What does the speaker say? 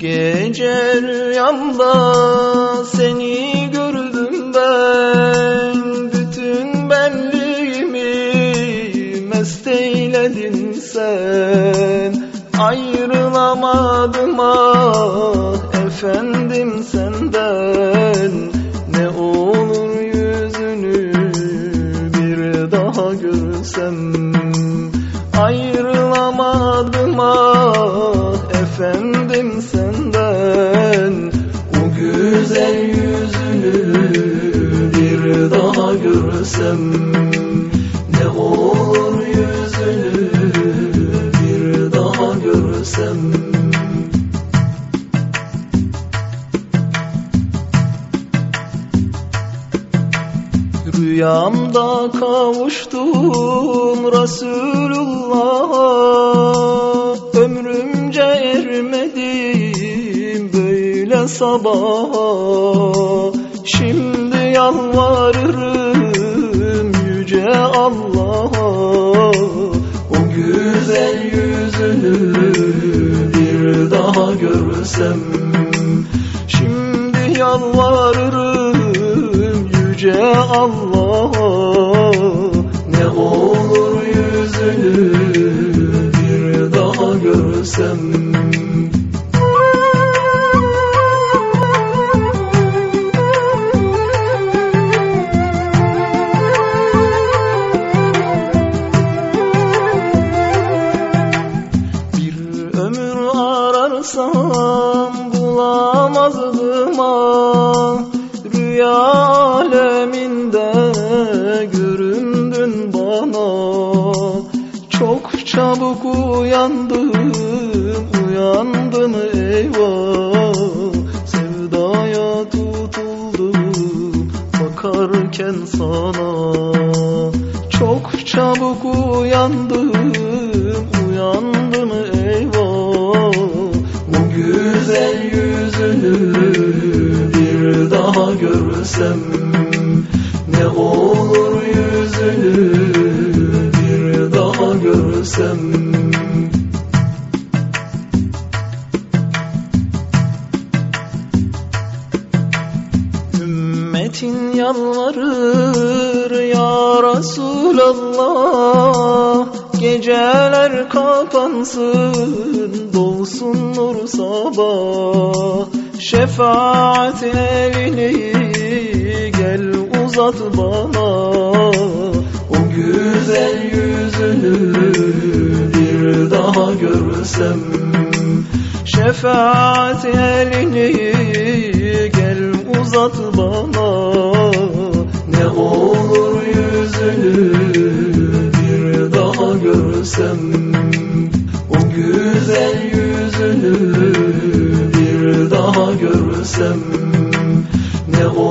Gece rüyamda seni gördüm ben. Bütün benliğimi mest eyledin sen. Ayrılamadım ah efendim senden. Ne olur yüzünü bir daha görsem. Görsem Ne olur yüzünü bir daha görsem Rüyamda kavuştum Resulullah'a. Ömrümce ermedim böyle sabaha. Şimdi yalvarırım Allah'a O güzel yüzünü bir daha görsem. Şimdi yalvarırım yüce Allah'a Ne olur yüzünü Çabuk uyandım, uyandım eyvah. Sevdaya tutuldum bakarken sana. Çok çabuk uyandım, uyandım eyvah. Bu güzel yüzünü bir daha görsem Ne olur yüzünü yalvarır ya Resulallah. Geceler kapansın dolsun nur sabah. Şefaat elini gel uzat bana. O güzel yüzünü bir daha görsem. Şefaat elini gel uzat bana. Ne olur yüzünü bir daha görsem. O güzel yüzünü bir daha görsem. Ne olur